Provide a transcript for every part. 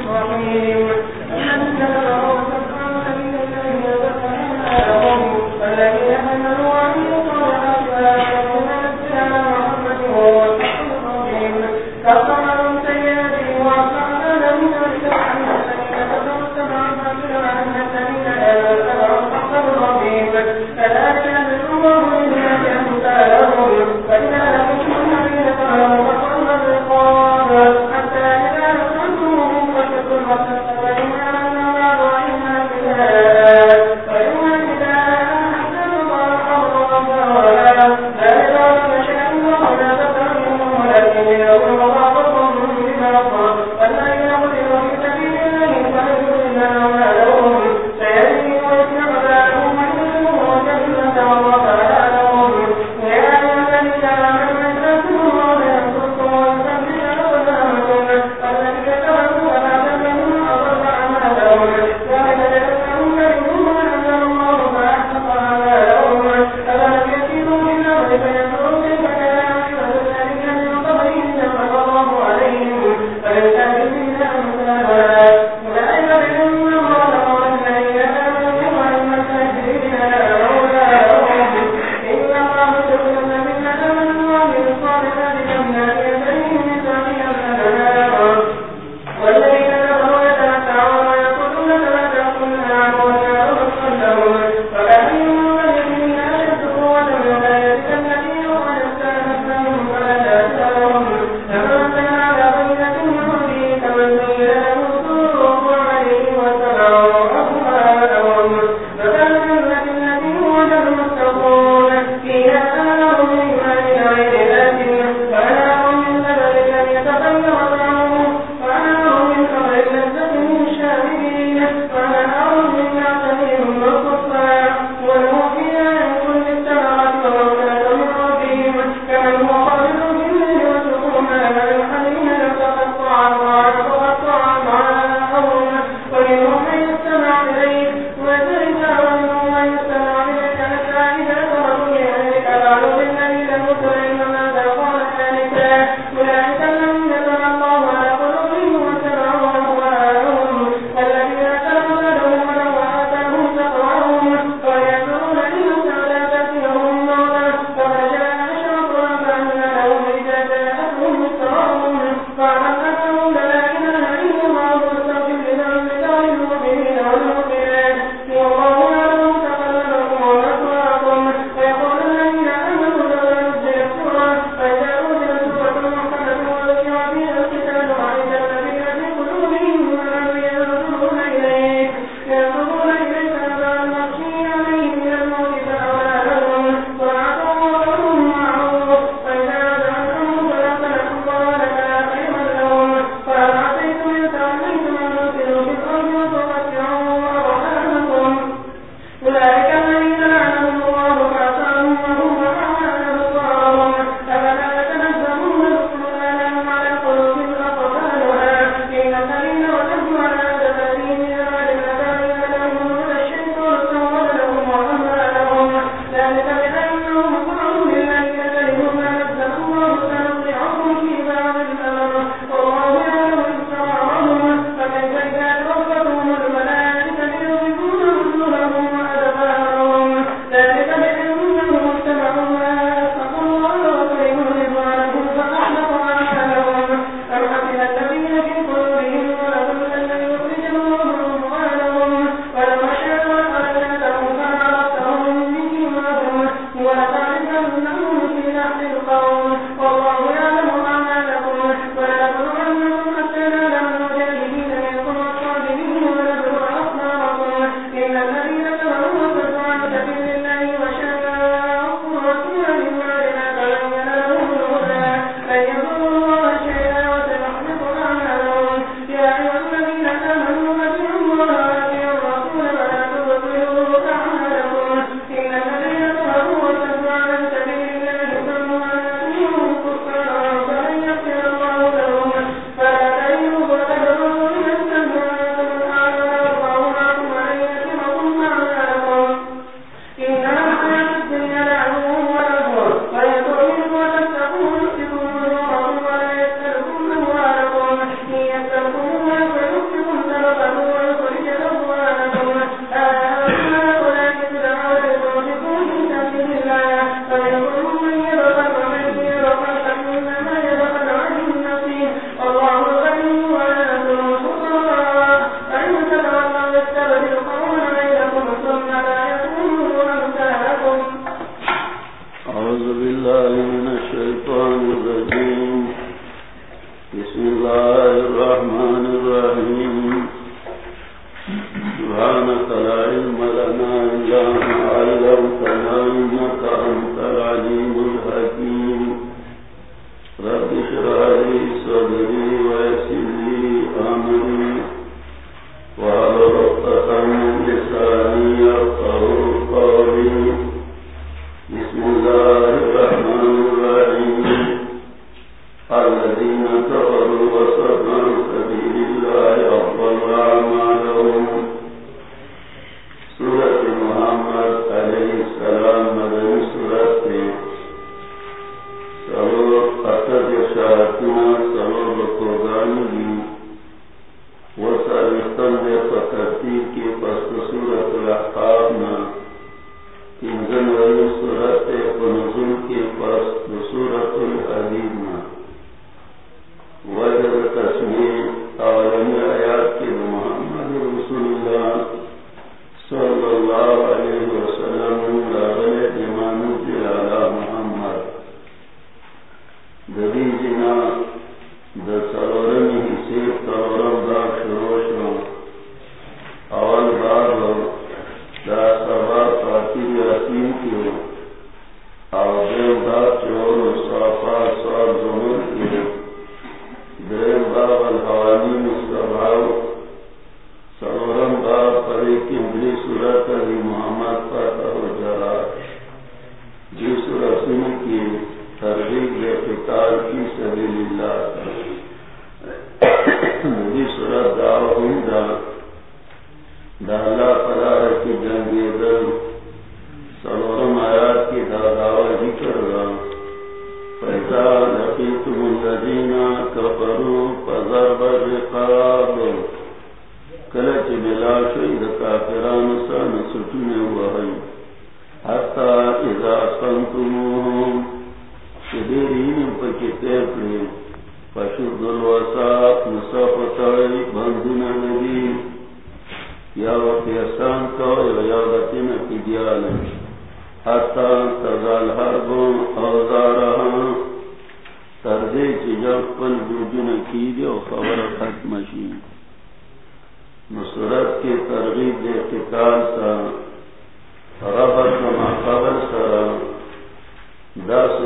الرحيم.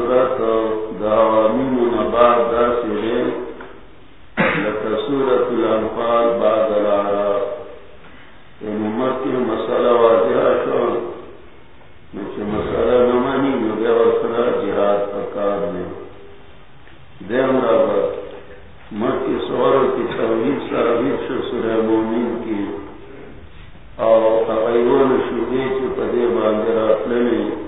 سورت دا سورت باد مسالہ مسالہ نمانی جہاد پرکار نے دیہ مرابر مت کے سور کی چوبیس سر وشو سر مومین کی اور شدید پدے باندھ رات میں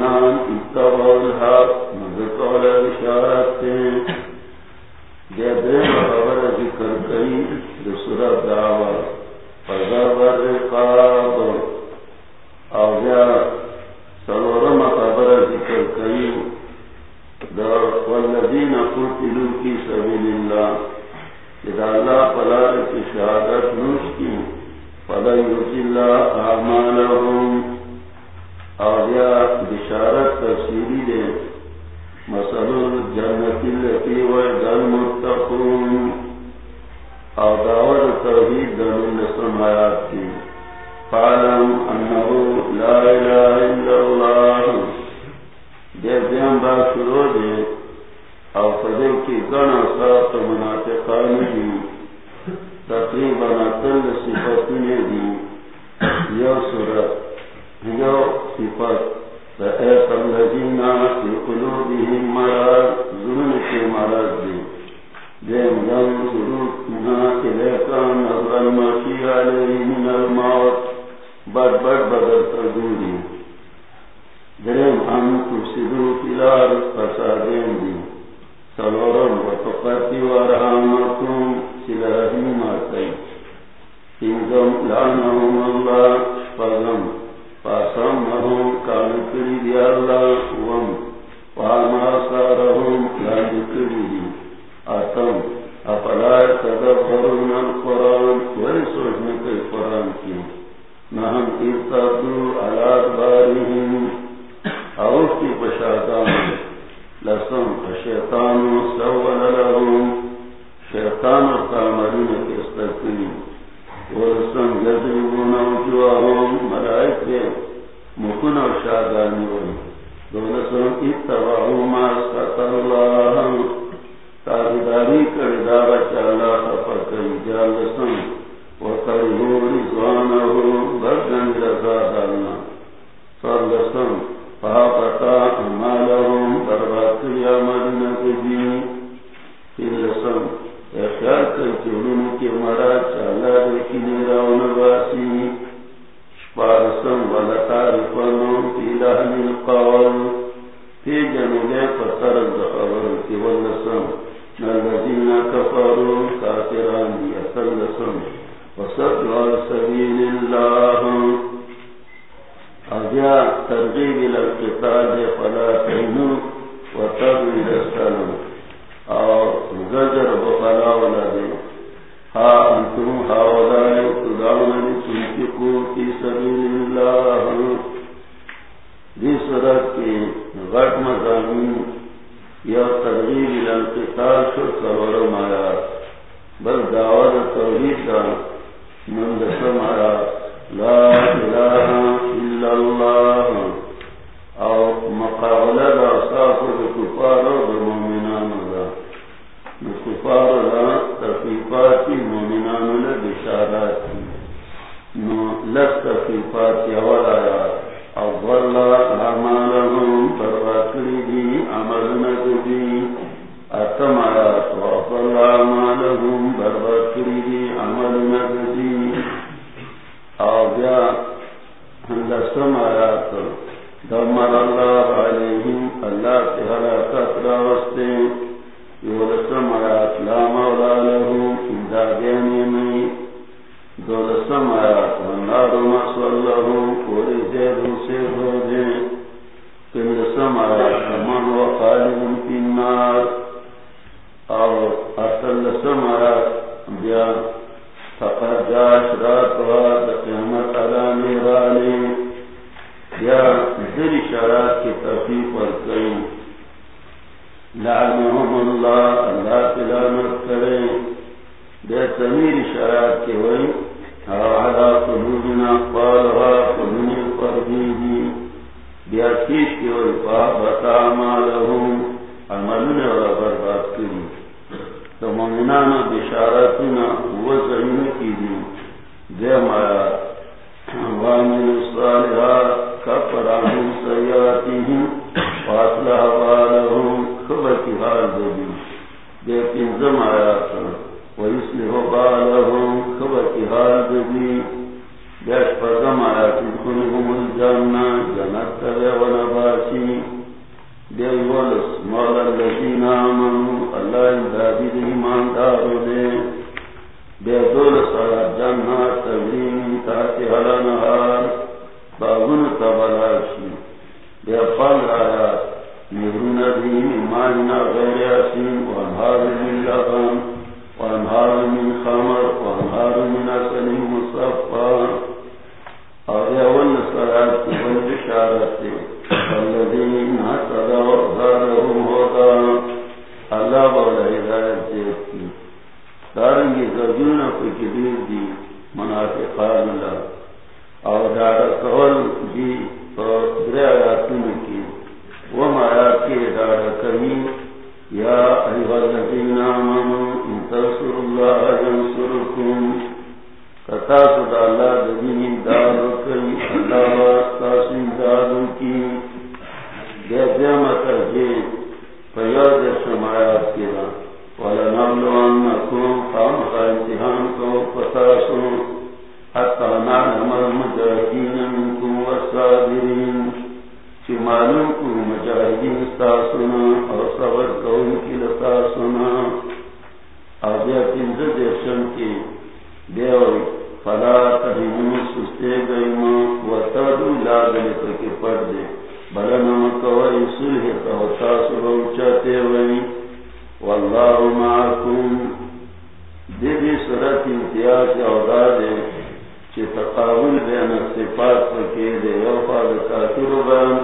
الإيمان اتبع الحق مذكر على بشارات دے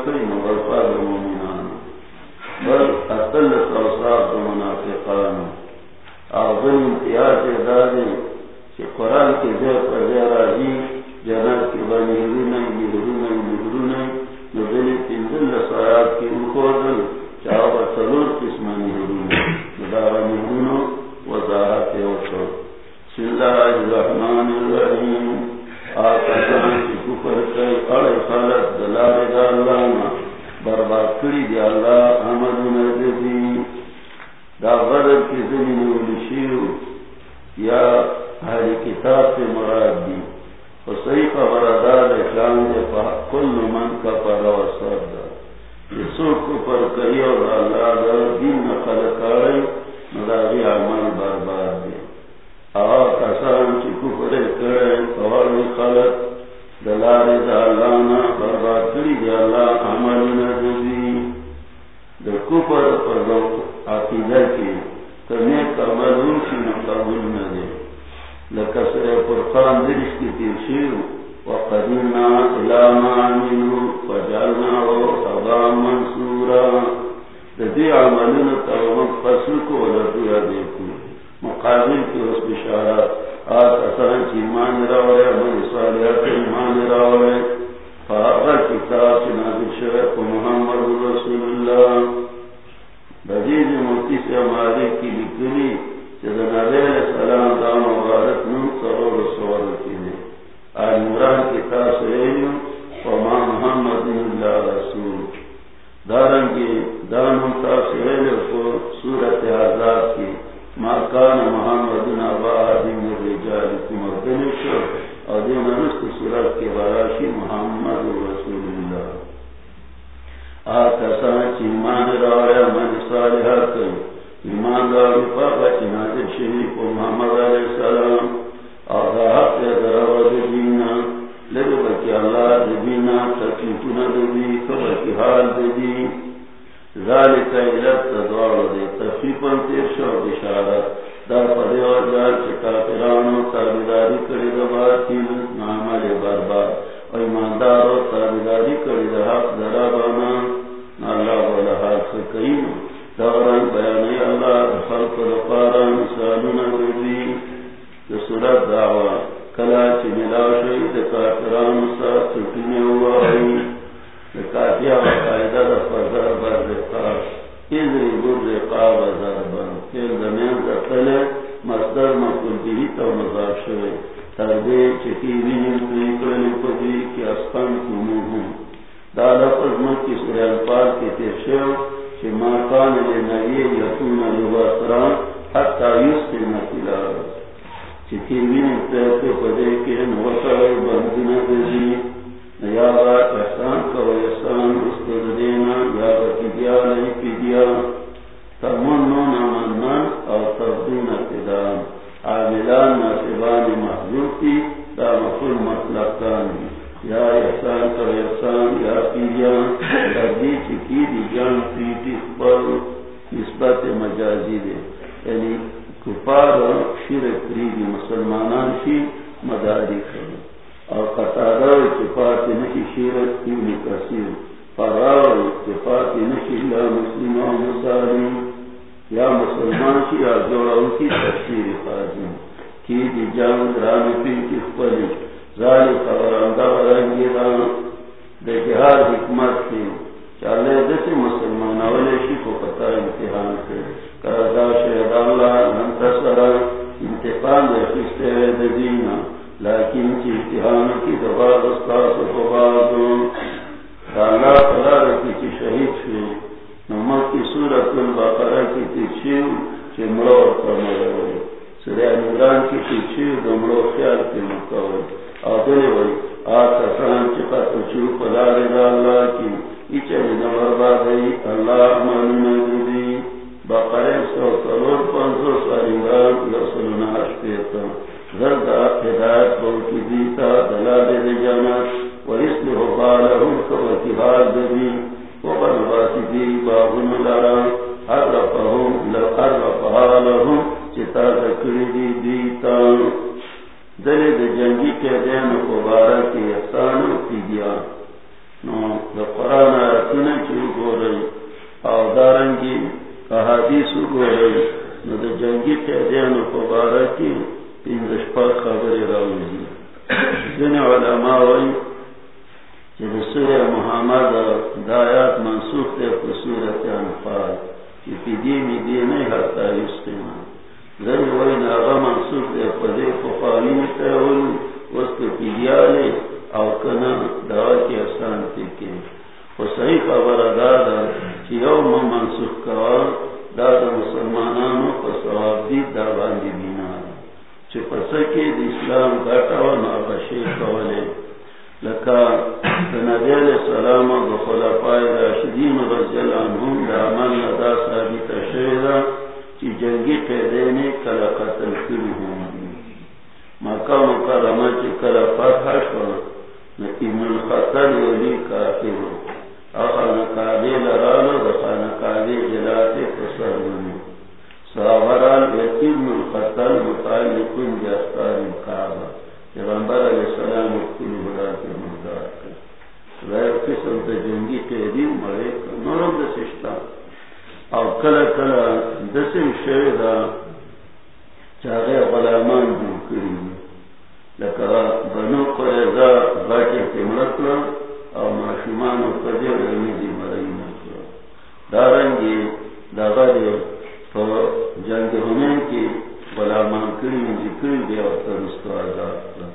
کری مغرفہ دو مومنان بل قتل سوصاب دو منافقان او بل امتیاز کی زیر نوران کیا نہیں کیا تمنون دلے دے جنگی کے دین کی احسان کی دیا۔ نو قرآن آیتنا چیو گو رہی۔ او دارنگی احادیث گو رہی۔ نو، دا جنگی کے دین قیدیان مبارکی تین دشپا خبری راوزی دن علماء وی چی دا سور محمد دایات منسوخ تے پر سورت انفال۔ چی پی دیمی دینی حتی یستیمان ذن وی ناغا منسوخ تے او کنا دعا کی احسان و صحیح خبر دادا چی یو کوا دادا مسلمانانو دا باندی بینا چی پسکی دی اسلام گاٹا و کولے لکا نبی علیہ السلام و راشدین رضی اللہ عنہم دا عمل ندا ثابت شیدہ چی جنگی قیدینی کلا قتل کری ہوں گی مکہ مکرمہ چی کلا فتح شوہ نتیم الخطر ولی کافر اخان کابی لرانو دخان کابی جلاتی تصرونی ساوران یتیم الخطر مطالقون جاستار کعبا پیغمبر علیہ السلام اکتل برات مدار کر غیر قسم تا جنگی قیدی مرے۔ کر نورم دسشتا او کلا کلا دسم شویدہ چاگے غلامان جو کریم لکا بنو قریضا باکی تمرت لا او معشومان و قدر رمیدی مرائی نکلا دارنگی داغاری پا جنگ ہمین کی غلامان کری منجی کری بیا و ترستو آزاد لا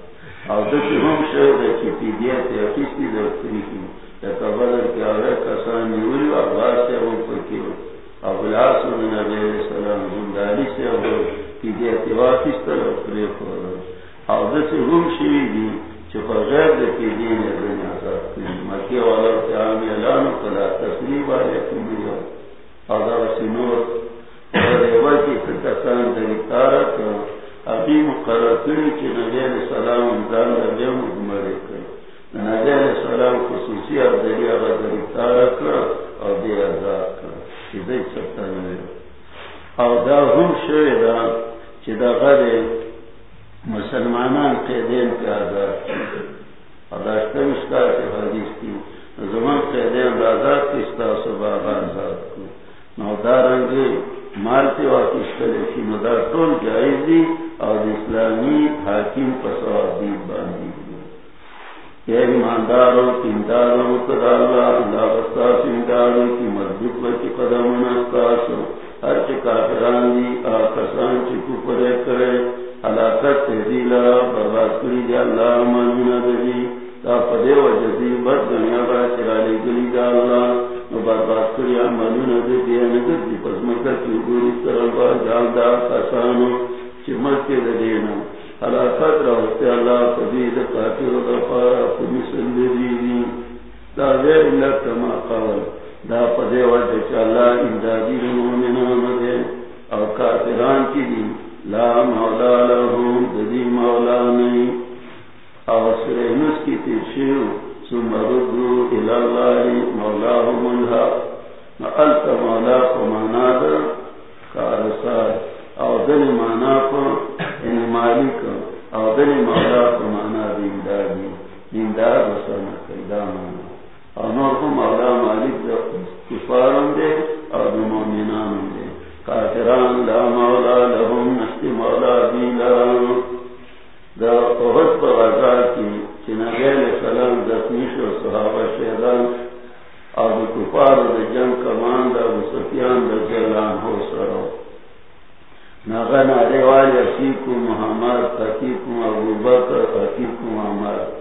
او دکی هم شده چی پی دیت یا کسی در کری کی لکا بدر کی آره کسانی اولی و عباسی هم پکیو او بلعاصو سلام زندالی سے او پی او دسی روم شوی دی غیر دکی دین آزاد کنی مکی والا کلا او دا کی ابی مقرر کنی چی نبی علیہ السلام نبی علیہ السلام خصوصی اب دری آغا دری او دی آزاد کنی چی دی او دا شوی دا دا مسلمان قیدین پہ آزاد کی مشکار کے حدیث کی. زمان قیدین آزاد کی ستا بابا آزاد کو. نودارنگی مال کے واقع کرے کی مدار ٹول جائز دی اور اسلامی حاکم پسواب دی باندھی دی ایمانداروں تینداروں کدالا اللہ بستاس انداروں کی مضبوط بچی قدم نستاسو ہر چکا کران دی آکسان چکو پرے کرے۔ حلاکت برباد کری دی اللہ دی۔ تا پدے و جزی بد دنیا با چرالی گلی دی اللہ۔ نو برباد کری دی۔ دی نگر دی پس مکر کی گوری سرل جال دا کسانو چمک کے دینا حلاکت روستے اللہ پدی دی قاتل دا پارا دا دا پدے امدادی مومنان دے او کافران کی دی لا مولا لهم مولا نہیں اور سرینس کی تیشیو ثم ردو مولاهم الحق نقلت مولا فمانا کارسار او دل مانا پا ان مالک. او دل مولا فمانا دیندار بسانا قیدان او نور کو مولا مالک دا کفارم دے او دو مومنان دے. کافران لا مولا لهم نشتی مولا دیلان دا احد پا غزا کی چنگیل سلام دفنیش و صحابہ شیدان او دو کفار دا جنگ کمان، دا بسفیان دا جلان ہو سرو. نغن علی والی اسیکم محمد حقیقم ابو بکر حقیقم محمد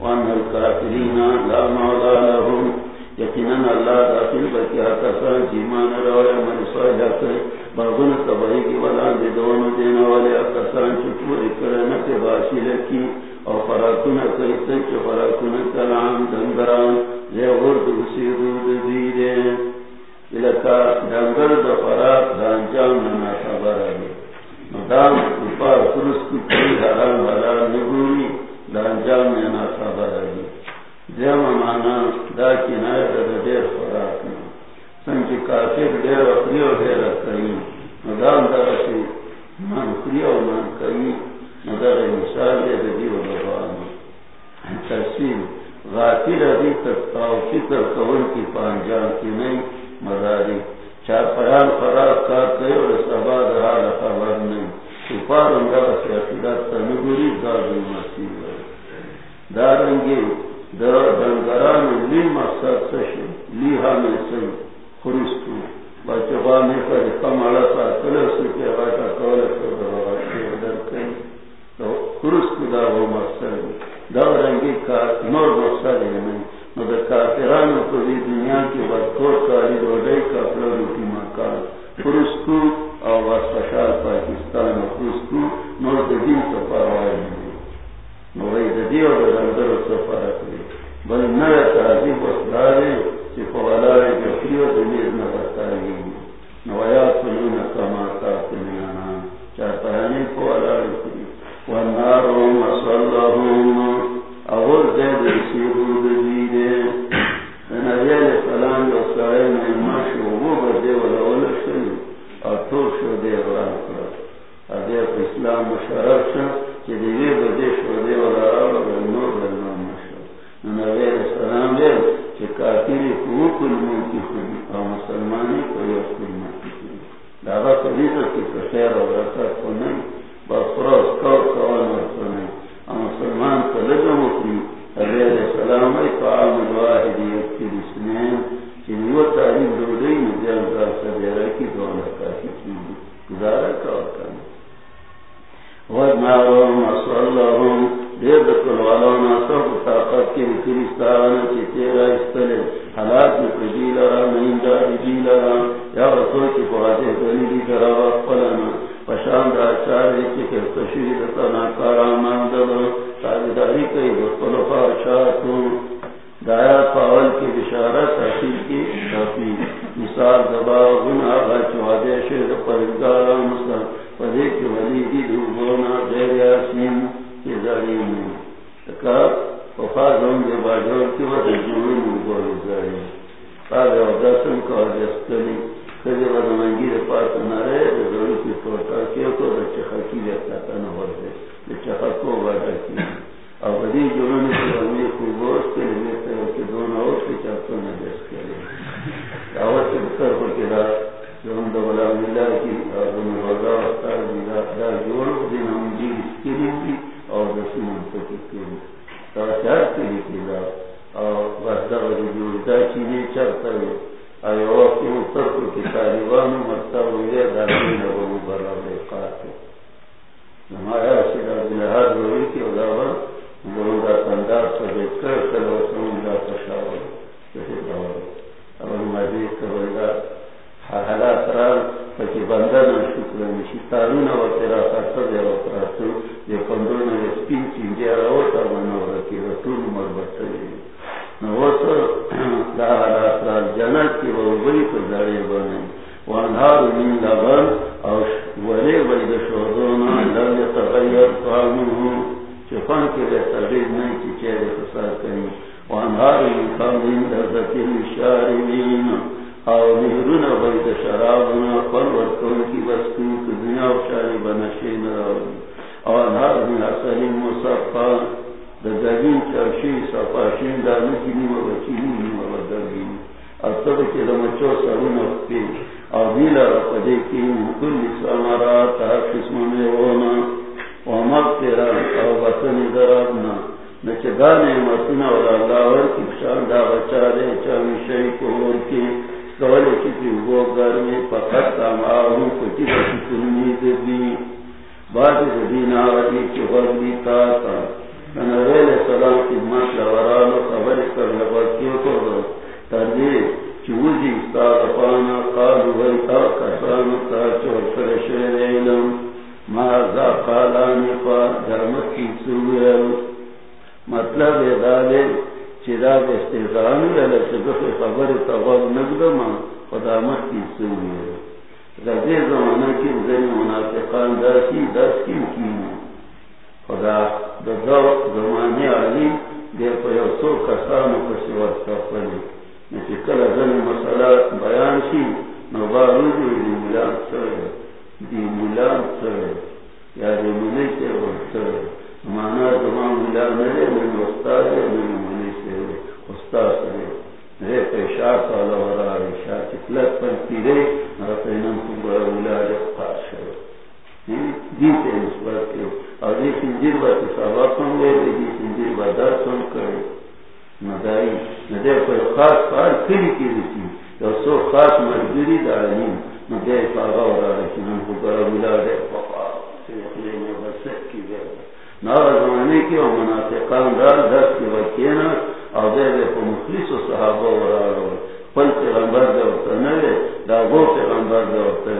وان الكافرین لا مولا لهم. یقیناً اللہ داخل بکیا کسان جیمان روڑے من صالح کرے بابن تباہی کی ولان دے دونوں دینا والے کسان چپوری کرنے کے باشی لکی اور فراکن کئی سنچ فراکن کلام دنگران لے غرد اسی رود دیدے لکا دنگر دا فراک دانجام ننا خبر آگے مدام کپار فرس کی کئی حرام حلال نگوری دانجام ننا خبر آگے دیم مانا دا کنائے دا دیر خوراک نا سنچی کافر دیر اخری و دیر اکرئی مدام دا رسی من اخری و من کئی۔ مدر مثال دے دا دیو ببانا ترسیل غافر ابھی تک تاو فکر کون کی پانجان کی نہیں مداری۔ چار پیان خراب کار کئی اور سبا دہا خبر نہیں سپار انگا بسی اخیرات تنگوری دادو مسیح۔ دارنگی دنگران لی مقصد سشی، لی حامل سی خرستو بچه بامی پر کمالا سا کلسو که غاتا کولسو دواغاشی ودر کئی خرستو دا یعنی. و مقصد دا رنگی کا نور مقصد نہیں نو دا کافران کو دی دنیا کی بدکور کاری روڑی کافر روٹی مکان. خرستو او واسفشار پاکستان خرستو نور دا دین سپاروائی نہیں نوی دا دیو دا رنگر سفر اکلی بل نوی تعذیب اسلاری چی فوالاری جفریو دا سنون کما تاکنیانا چاہتانی چوزی استاد پانا قالو ویتا کسانو تا علم مازا قالانی پا سویل. مطلب دالے چراغ استعزانی علیہ خبر تغاب نگدما کی سویل. رضی زمانہ کی زن منافقان کی کی خدا دو زمانے علی دیر پر یو سو کسان پسی وقت پلی نچی کل زن مسئلہ بیان شی نو بارو دی دی ملان سر دی ملان سر یا دی ملی سے وقت سر مانا زمان ملان نرے من استاد من ملی سے استاد سر رے پیشا سالا ورا ریشا چکلت پر تیرے مرتے نم کو بڑا ولاد پاس شو دی تے نسبت کے اور یہ سنجیر بات سوا کم گئے دی سنجیر بادار سن کرے مدائی ندے پر خاص پار کلی کی رسی تو سو خاص مجبوری دارنی ندے پاگا ورا ریشا نم کو بڑا ولاد پاپا سیخلے میں بسک کی گئے نارا زمانے کی و منافقان دار دست کے وکینا او دے دے پا مخلص و صحابہ و رارو پل پیغمبر دے ورطا نوے دا گو پیغمبر دے ورطا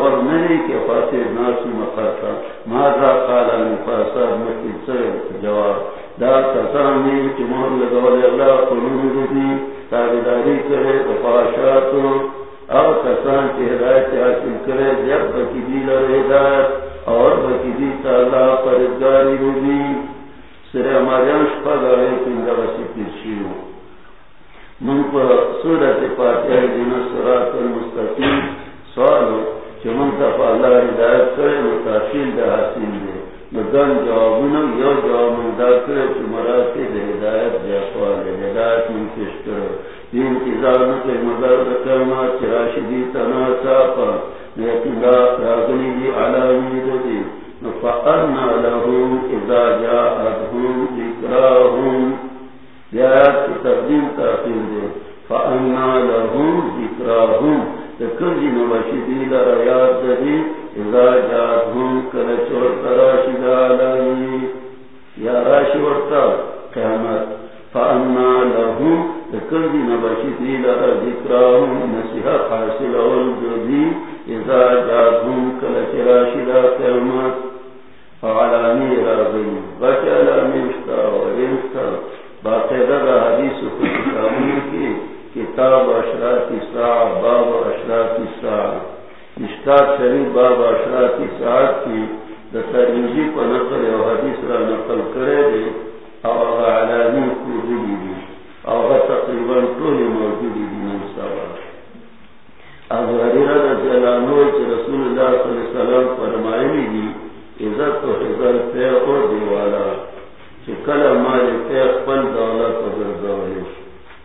ما غر نوے کہ فاتح ناس مقاطع ما دا قالا نفاساد مکید سر جواب. دا کسانی چی مہر لگولی اللہ قلون رضی تابداری کرے دفاشاتو او کسان چی ہدایت حاصل کرے جب بکی دی لر ہدایت اور بکی دی تالا پردگاری رضی سر ماریان شپا گاڑے پنجا بسی پیشیو من پر سورت فاتحہ دینا سرات المستقیم سوالو چه من اللہ ہدایت کرے متاشیل دا حاصل دے. مدن جوابونا یو جواب من دا کرے ہدایت دے ہدایت تنا چاپا راگنی علامی دی فأنا لهم إذا جاءتهم ذكراهم. جاءت تقديم تأخير فأنا لهم ذكراهم تكرجي نبشدي لرياض دي إذا جاءتهم كالشور تراشد علي يا راشي ورطا قيامت فأنا لهم تكرجي نبشدي لرذكراهم نسيها حاصل اول جدی ازا والجدي إذا جاءتهم كالشراشد قيامت فعلانی راضی بچ علامی اشتا و انستا باقیدہ دا حدیث و کتابوں کی کتاب اشراط ساعة باب اشراط ساعة اشتاق شریف، باب اشراط ساعة کی دا ترمیجی نقل و حدیث را نقل کرے دے او اغا علامی دی. دی حریرہ رضی اللہ عنہ رسول اللہ صلی اللہ علیہ وسلم عزت و اور دیوالا پل دولت و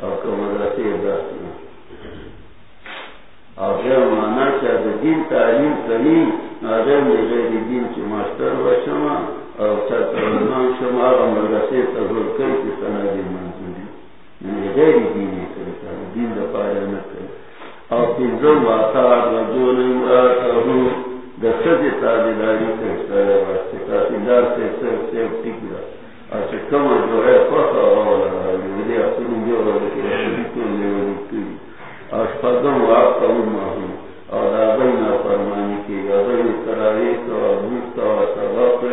روانی اور کمدرسی داخل اور مانا چاہتے دین تعلیم کریم غیر غیر دین چی ماسٹر وشما اور چاہتا شما اور کئی کی سنادی منظوری یعنی غیر دین کرتا دین دا پایا نکر اور پھر واتا رجول امراتہو دسد تابداری کرتا ہے واسطے تابدار سے سر سیفٹی کرا اور چکم جو ہے فخر والا ہے اپنی جو ہے تو لیونی کی اشپدم واقع ماہوں اور ابھی نہ فرمانی کی ابھی کرائی تو ابھی تو سبق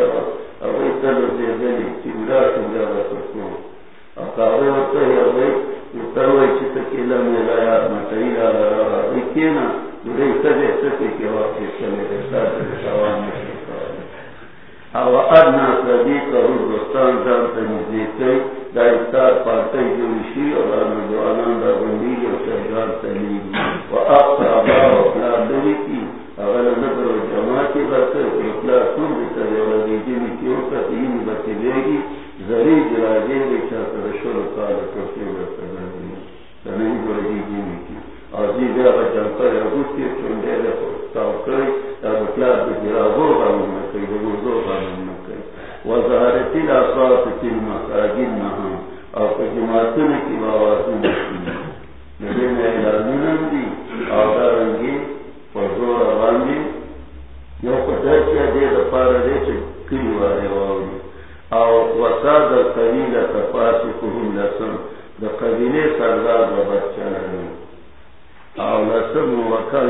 ابھی تر سے دلی چمڑا چمڑا سکوں اکاوے ہوتے ہیں ابھی اتر ہوئی چت کلا میرا یاد مٹائی لا رہا دیکھیے نا بڑے سجے سکے کے وقت چلے ساتھ سوال میں او ادنا صدیق او دوستان جان تنیزی کئی دا افتار پارتی جوشی او رانا دوانان دا بندی او شهران تنیزی و اقتا ابا و اقلاب دوی کی اغلا نظر و جماعتی برکر و اقلاب سن بیتا دیولا دیجی می کیو کتین بکی بیگی زری جراجی بی چاہتا رشور و کالا توسی برکر دی تنین بولا دیجی می کی آزی بیا با جنکر یا گوشتی چونده رفو تاو کئی یا بکلاب دی جرابو غامون نکی دی بوزو غامون نکی وظہرتی لاصوات تی المساجد نها او پجماعتن کی باوازن نکی نبین اعلانون دی او دارنگی فضور غامی یو قدر کیا دی دفار دی چه کلی واری واوی او وساد قبیل تفاسی کهم لسن دا قبیل سردار و بچه نمی او لسم وکان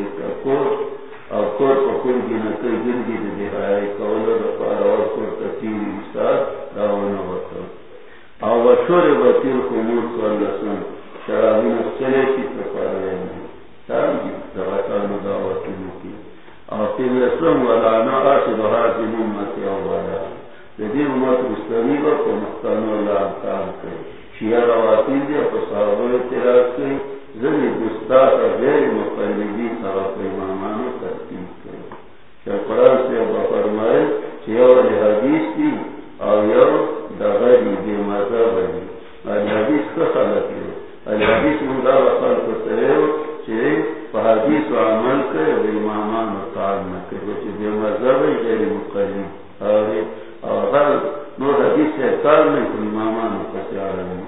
اور کور پکور کی نکل گرگی دے دہائی کولو دفار اور کور تتیری ساتھ داونا وطا او وشور بطیر خمور سوال لسن شرابی نسلے کی تفارے میں تام جی دواتانو دعوتی نکی او تیر لسن ولانا آش بحاج نمت او بالا لدی امت مستنی وقت مختانو اللہ کام کرے۔ شیعہ رواتین دیا پر صحابہ اعتراض کی زنی گستاخ غیر مقلدی صحابہ امامانو قرآن سے ابا فرمائے کہ یو حدیث دی او یو دغری بے مذہب دی الحدیث کا خلق ہے۔ الحدیث مندہ وصال کو تریو چھے فحدیث و عمل کرے بے امامان و تعال نہ کرے چھے بے مذہب ہے غیر مقلد اور ہر نو حدیث سے کار میں کوئی امامان و قصیار ہے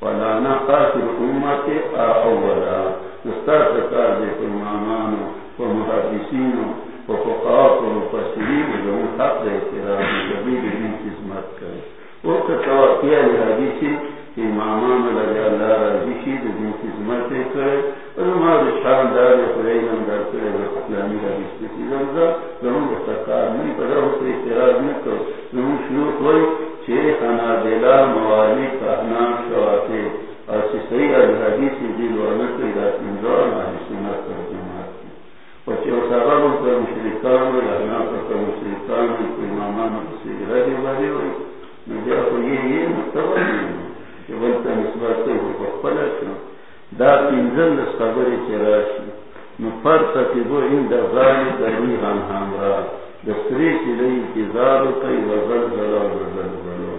فلانا قاتل امت اولا۔ استاذ کار دے جی، کو امامانو کو محدثینو کو فقاق و مفسرین جو حق دے اعتراض جبید دین خدمت کرے وہ کتوا کیا حدیثی کہ امامان لگا اللہ رضی شید دین خدمت کرے اور ہمارے شاندار فرینم در کرے اسلامی حدیث کی چیزوں کا لہم مستقار نہیں پڑا اس سے اعتراض نہیں کرو۔ لہم شروع ہوئی شیخنا دلا موالی کہنام شواتے اور صحیح الحدیث دل ورنک اذا تنظر معنی سنت ترجمات کی وچے وصابہ پر مشرکان و یحنا پر مشرکان و امامان بسیگ رہی بھری ہوئی۔ مجھے کو یہ یہ مطبع نہیں کہ بلتا نسبت سے ہو بخبلا شنو دا تنزل صبر چراشی نفرت تبو عند غالی دلی ہم ہمرا دستری چلی انتظار کئی وزل زلا وزل زلو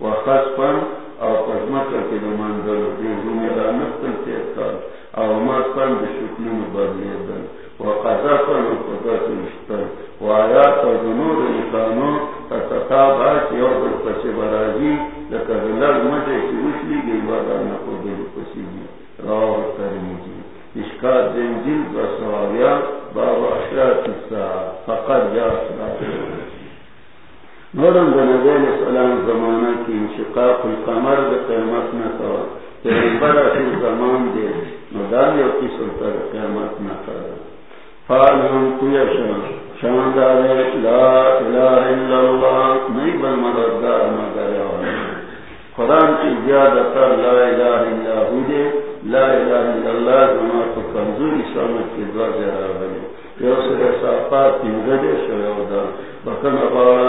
وخصفن او قسمت کی دمانزل دیزونی را نفتن تیتال او مستن بشکلین بدلیدن وقذفن وقذف مشتن وآیات و جنور نکانو تتتابات یو در پسی برازی لکر لگ مجھے کی وشلی گئی ودا نقو دل پسی جی راو ترمیجی اشکاد دین جلد و سوالیا بابا اشرات الساعة فقد جاء صلاة نورن بنبیل صلی السلام زمانہ کی انشقاق القمر دا قیمت نہ کرو پیغمبر یعنی اخیر زمان دے مدانی کی سلطر قیمت نہ کرو فالہم تیشن شاندار لا الہ الا اللہ. نہیں بن مددگار مگر قرآن کی زیادہ تر لا الہ الا ہو دے. لا الہ الا اللہ زمان تو کمزوری سامت کی دعا جرا یو سر صافات پینگدے شویو دا بکن پارا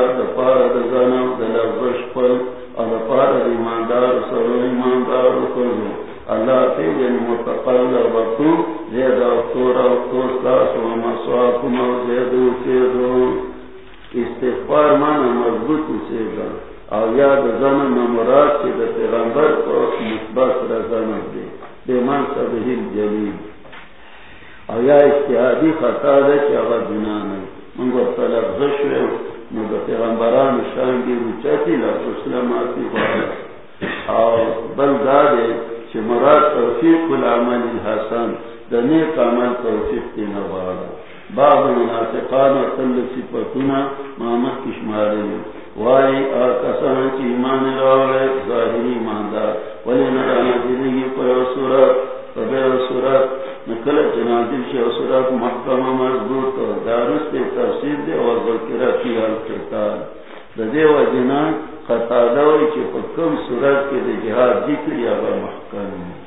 دے بے منصب ہل جلیل او یا اشتہادی خطا دے کہ اگر گناہ نہیں۔ منگو طلب زشوے مگو پیغمبران شان کی روچاتی لفظلماتی خواه او بل دادے چھ مراد توفیق العمل الحسن دنیک عمل توفیق تی نوارا بعض منافقان و تل سپتنا محمد کشمارے وائی آکسان چی ایمان راولے ظاہری ایماندار۔ ولی نرانا پر نکل جنازل شی مضبوط تفسیر دے اور ذکرہ کی دے و جنا چی صورت کے دے جہاد ذکر یا با محکم۔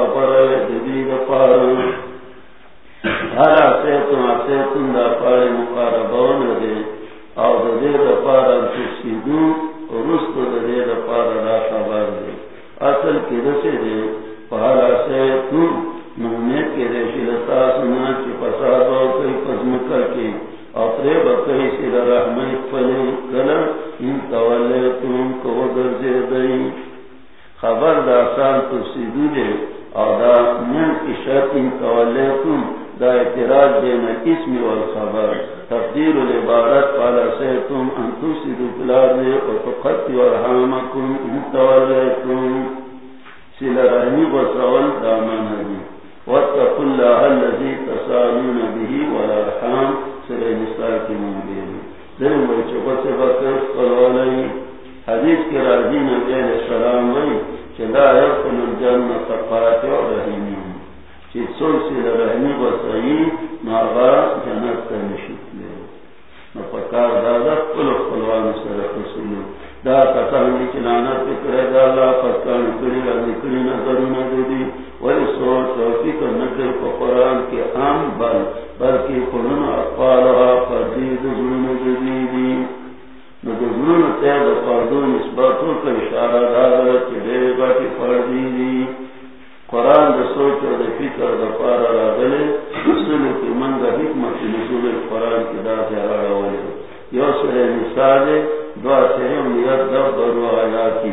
نسال دعا سرم لیت دبرو آیاتی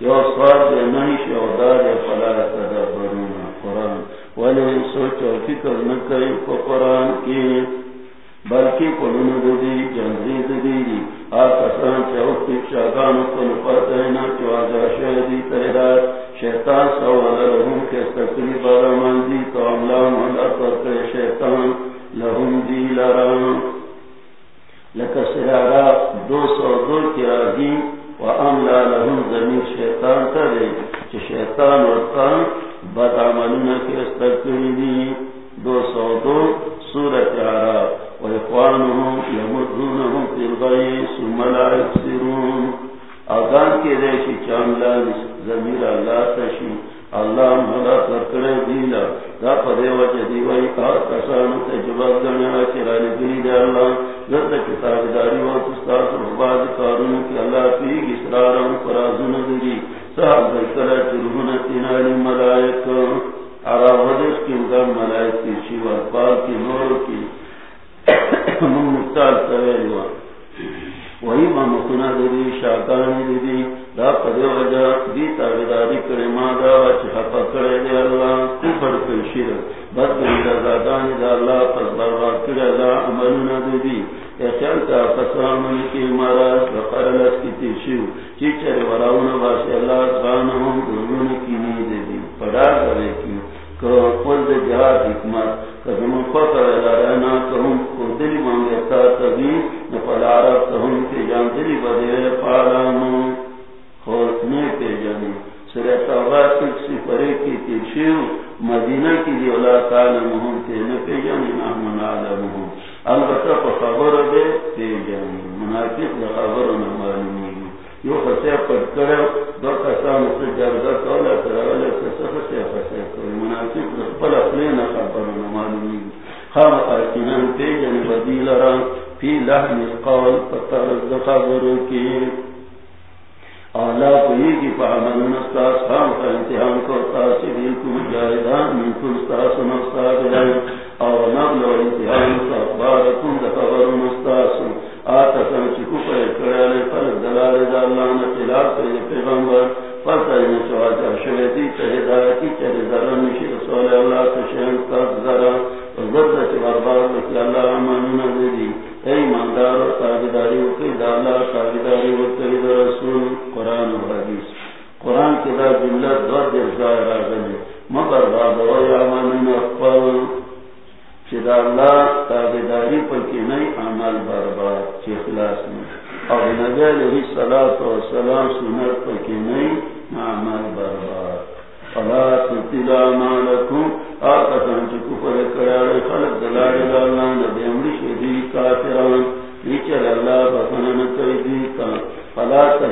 یو سوار دے نحش او دار فلا تدبرونا قرآن. ولی سوچ و فکر نکری کو قرآن کی بلکی قلون ددی جنزی ددی دی آتا سان چاوتی شاگانو کن پتینا چواجا شہدی تیرات شیطان سوال لهم کے سکری بارمان دی تو عملان اللہ کرتے شیطان. لهم دی لرام لکسرارا دو سو دو کی راضی و املا لهم زمین شیطان شیطان ورطان بد کی دی. دو سو دو سورت عراب و اخوانهم یمدونهم فی الغی سم لا اللہ اللہ مولا کرکڑے دیلا دا پدے وجہ دیوائی کار کسانو تے تجبات دنیا چرانی گلی دے اللہ زرد کتاب داری و تستاس رباد کارونو کی اللہ پیگ اسرارم فرازون دی صحاب بیکلا چرہون تینانی ملائک عرا ودش کی مدام ملائک کی شیوار پال کی نور کی من مقتال سویلوا وہی ممکنا دی شاکانی دی۔ دا پدے وجہ دی تابداری کرے مادا چی حفا کرے دے اللہ کفر کشیر بد گریدہ زادانی دا اللہ پس برباد کرے اللہ عملنا دے دی اچھل کا قسامن کی مرض وقرلت کی تیشیو چی چرے وراؤنا باسی اللہ سبحانہم دلون کی نید دی. پڑا کرے کی کہ قلد جہاد حکمت. کہ کبھی فقر لرنا کہم قدلی مانگتا تبی نفل عرب کہم کی جان دلی بدے پارامو خوصنے پہ جانی سرے توبہ سی پرے کی تیشیو مدینہ کی دی اللہ تعالی مہم تے نپے جانی نامن عالمہم البتہ پا خبر دے پہ جانی منافق لخبر نمالنی یو خسے پڑ کرے دو کسان سے جرگا کولا کراولے کسا خسے خسے کوئی منافق لخبر اپنے نخبر نمالنی خام آتنان پہ جانی بدیل را فی لحن القول فترز کی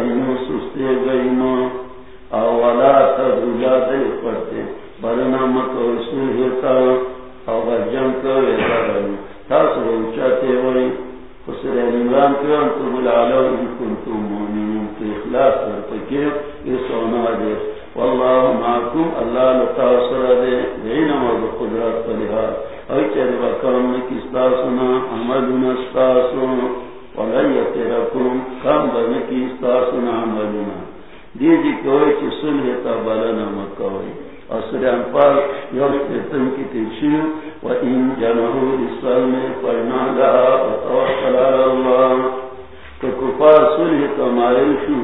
فلا تہینو سستے گئیما اولا تدولا دل پڑتے بلنا مکو سوہتا او بجم کوئے بلن تاثر اوچاتے وئی خسر عمران کے انتم العالم ان کنتم مومنین. کے اخلاص پر پکے یہ سونا دے. واللہ معاکم اللہ لتاثر دے. دینما بقدرت پلہار اوی چرے بکرم نکستاسنا عملنا ستاسنا ولن یترکم کوئی چی تا بلنا مکوئی اصر انفال یوشتتن کی تیشیو و این جنہو اسلام پرنا و توکل اللہ. تو کفار تا مائل شو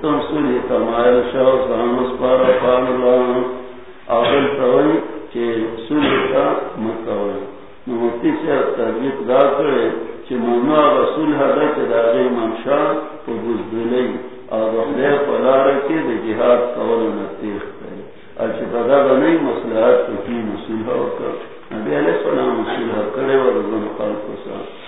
تم سنی تمائل شو سامس پارا پان اللہ. توئی تا مکوئی. نمتی سے تربیت کرے چے ممنوع رسول حدا چے داغی منشا تو بزدلی اور اخلے پلا رکے دے جہاد قول نتیخ کرے اچھے بدا بنائی مسلحات کو کی مسلحہ ہوکر نبی علیہ السلام مسلحہ کرے ورزن خلق ساتھ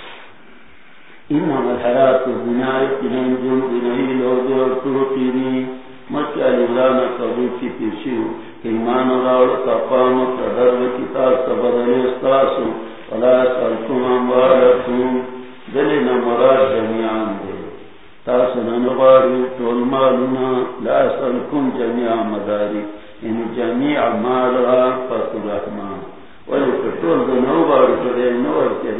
انما الحیات الدنیا اتنین جن دنہی لوگ اور توقیری مکی علیلانا قبول کی پیشیو ایمان راوڑ تقام تدر و کتاب سبدلی استاسو. ولا سلکم اموالکم دلی نمراد جمعان دے۔ تاسو ننغاری طول مالنا لا سلکم جميع مداری یعنی ان جميع مال را فتو ولی کتول دنو باری کرے نور کے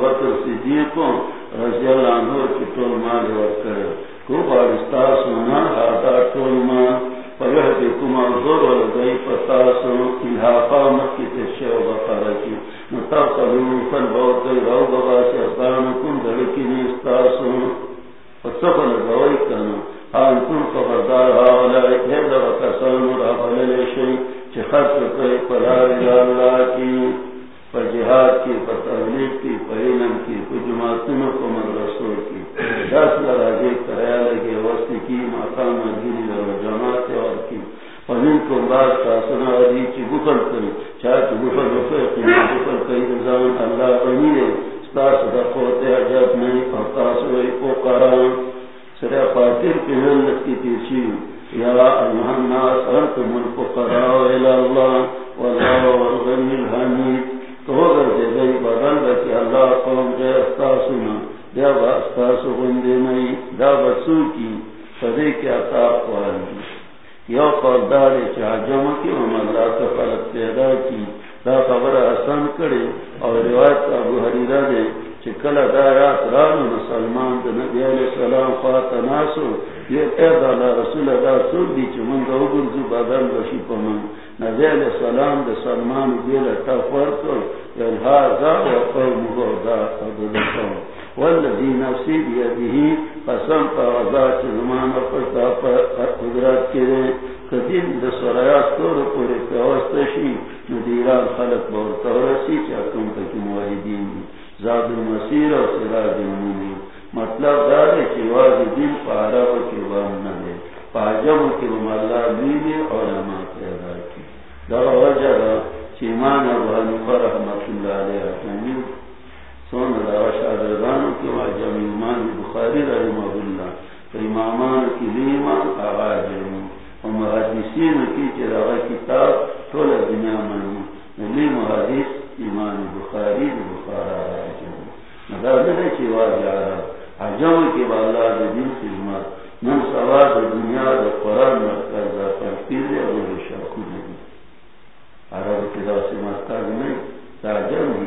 بطر صدیقوں رضی اللہ عنہ کی مال وقت کو بارستا سونا حاتا طول مال پرہ دیکم ولدائی پتاسو انحافا مکی تشیع و بقارا کی نتا قلو خبردار پلار اللہ کی جہاد کی کی کی کو مدرسوں کی دس کرایہ لگے کی مقام کی کو بعد کا سنا دی چی گفل کری چاہے تو گفل گفل کی گفل کئی نظام اللہ بنی ہے ستاس دقوت عجب نہیں اور تاسوئی کو قرآن سرے فاتر کی حلت کی تیسی یا ایوہ الناس انتم الفقراء الى اللہ واللہ والغنی الحمید تو اگر دے گئی بدل بکی اللہ قوم جے استاسونا دیا با استاسو گندے نئی دا بسو کی فدے کی عطاق والی یو قردار چاہ جمع کی ہم اللہ کا پیدا کی، دا خبر حسن کرے اور روایت ابو حریرہ دے چکل دا رات رانو مسلمان دا نبی علیہ السلام خواتناسو رسول اللہ سن دی چمن گو گرزو بدل بشی پمن نزیل سلام دے سلمان دیل تفر کر یلہا و قوم گو دا قدر والذی نفسی بیدہی قسم پا غزا چلمان اپتا پا قدرت کرے قدیم دے سرایات طور پوری پیوستشی ندیران خلق بورتا ورسی چاکم تکی موحدین زاد المسیر و سراج المنیر مطلب دارے کی واضح دن پارا کے بان نہ لے پاجم کے ملا لینے اور اما پیدا کی. دغا وجہ چیمان ابو پر رحمت اللہ علیہ رحمین سون دغا شادرگانوں کے واجم ایمان بخاری رحمہ اللہ امامان کی لیمان آغا جرم و محدثین کی چراغ کتاب طول یعنی دنیا منو لی محدث ایمان بخاری بخارا رہا جرم مدار دے چی واضح عرب عجم کے بالا دین خدمت من سوا دنیا دا قرآن مرکز دا ترکیز اور شاکو نہیں۔ عرب کے دا سے مرکز نہیں تاجم ہی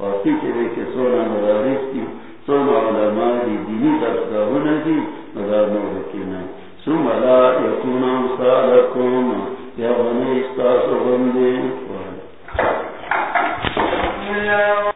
اور پیچھے بیچے سونا مدارس کی سونا علماء دی دینی درسگاہونا دی مدار مورکینا سم لا یکون امثالکم، یا بنی استاس غندی